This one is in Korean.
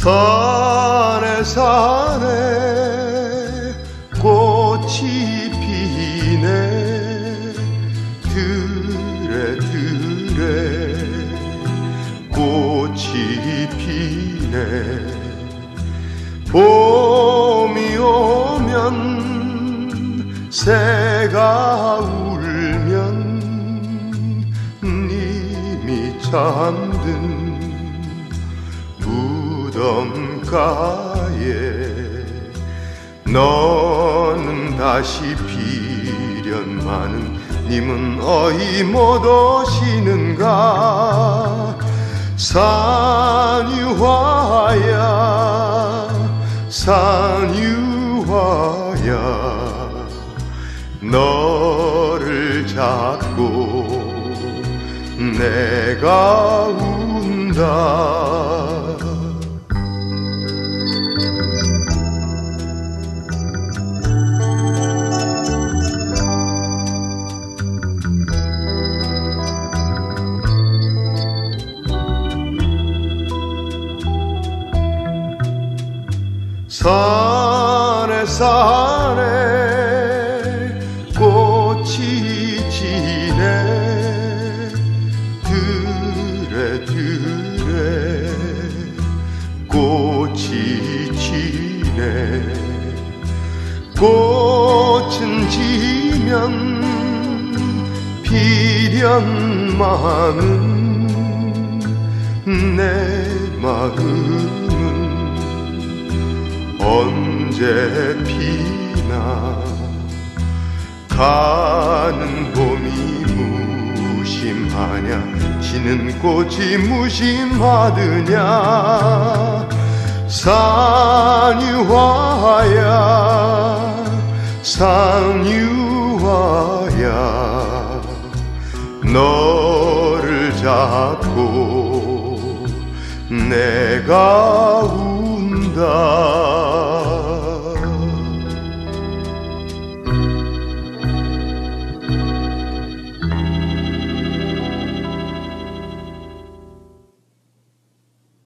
산에 산에 꽃이 피네. 들에 들에 꽃이 피네. 봄이 오면 새가 울면 님이 잠든 무덤가에 너는 다시 비련많은 님은 어이 못 오시는가? 산유화야 산유화야. 너를 잡고 내가 운다 산에 산에 꽃이 지네. 들에 들에 꽃이 지네. 꽃은 지면 비련 많은 내 마음은 언제 피나 가는 봄이 무심하냐? 지는 꽃이 무심하드냐? 산유화야 산유화야. 너를 잡고 내가 운다